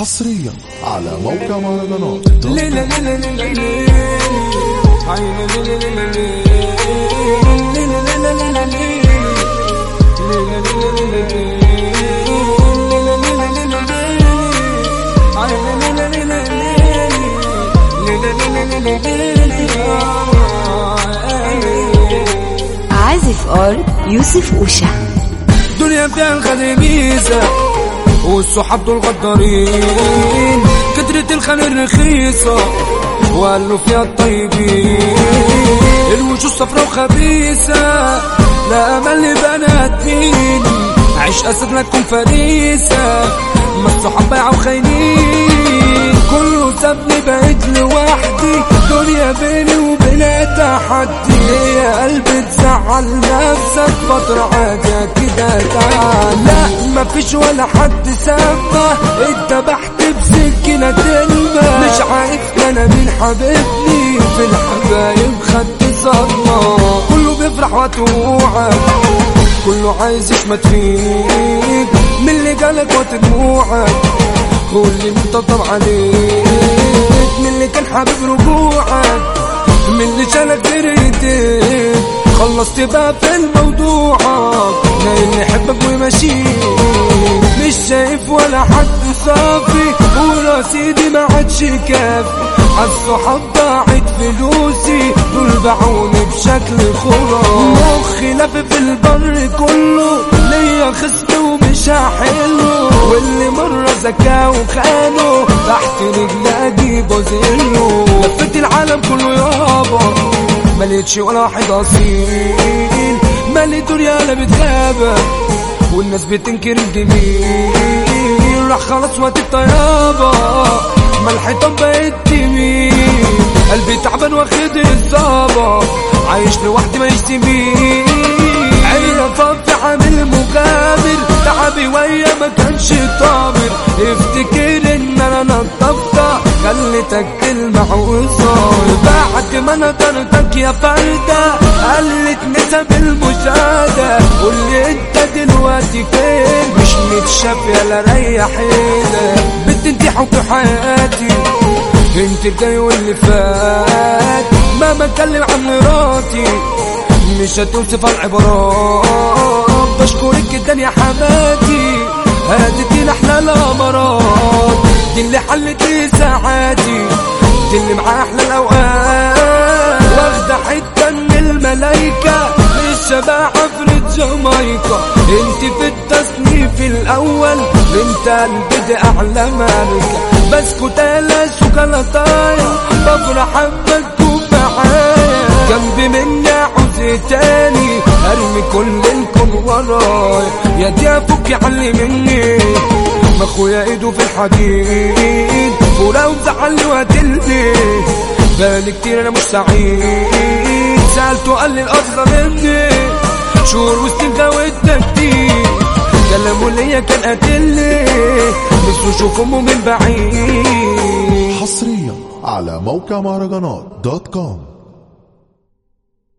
حصريا على موقع مهرجانات. عازف اور يوسف أوشا. دنيا فيها الخدر ميزة. والصحاب دول غدارين كترة الخير الرخيصة وقالوا فيها الطيبين الوجوه صفرا وخبيثة لا أمل لبنات مين عيش أسد لكم فريسة. ما الصحاب بايعوا خاينين. كله سابني بقيت لوحدي. دنيا بيني وبينها تحدي. يا قلبي تزعل نفسك. فترة عادية كده تعال. لا مفيش ولا حد سابه اتبحت بسكينة تلمة مش عارف أنا مين حبيبني. في الحبايب خدت صدمة. كله بيفرح وتوعد كله عايز يشمت فيك. من اللي جالك وتدموعك واللي مطبطب عليك. من اللي كان حابب رجوعك من اللي شالك جريتك خلصت بقى في الموضوع لا اللي يحبك ويمشيك. مش شايف ولا حد صافي ورصيدي ما عادش كافي. عالصحاب ضاعت فلوسي دول باعوني بشكل خرافي مخي لف في البر كله. ليا خصم ومش هحله واللي مرة زكاه وخانه. تحت رجلي اجيبه زيه لفيت العالم كله يابا مليتش ولا واحد أصيل. مالي دنيا لا بتغابة. والناس بتنكر الجميل. راح خلاص وقت الطيابة بقت تميل قلبي تعبان واخد الصابة عايش لوحدي ما يشتميل عيني طفي عامل مغامر. تعبي ويا ما كانش طامر. افتكر إن أنا نطفت. خليتك كلمة وصار بعد ما نطرتك يا فردة قلت نسب المشاهدة. قولي أنت دلوقتي فين؟ مش متشاف يلا بنت انت حب حياتي. انت الجاي واللي فات. مهما اتكلم عن مراتي مش هتوصف العبارات بشكرك جدا يا حماتي هديتي أحلى الامارات دي اللي حلت لي ساعاتي دي اللي معاه أحلى الأوقات. واخدة حتة من الملايكه الشباب عفرة جامايكا انت في التصنيف الأول بنت قلبي دي اعلى بسكوت لا شوكولاتاية بفرح حبك تكون معايا جنبي مني عاوز تاني أرمي كل الكون ورايا. يا دي افك علي مني ما أخويا إيده في الحديد. ولو زعلني وقتلني بالي كتير أنا مش سعيد سألته قال لي الأصغر مني. شهور وسنين جاوبت كتير كلامه ليا كان قاتلني. نفسه أشوف من بعيد. حصريا على موقع مهرجانات دوت كوم.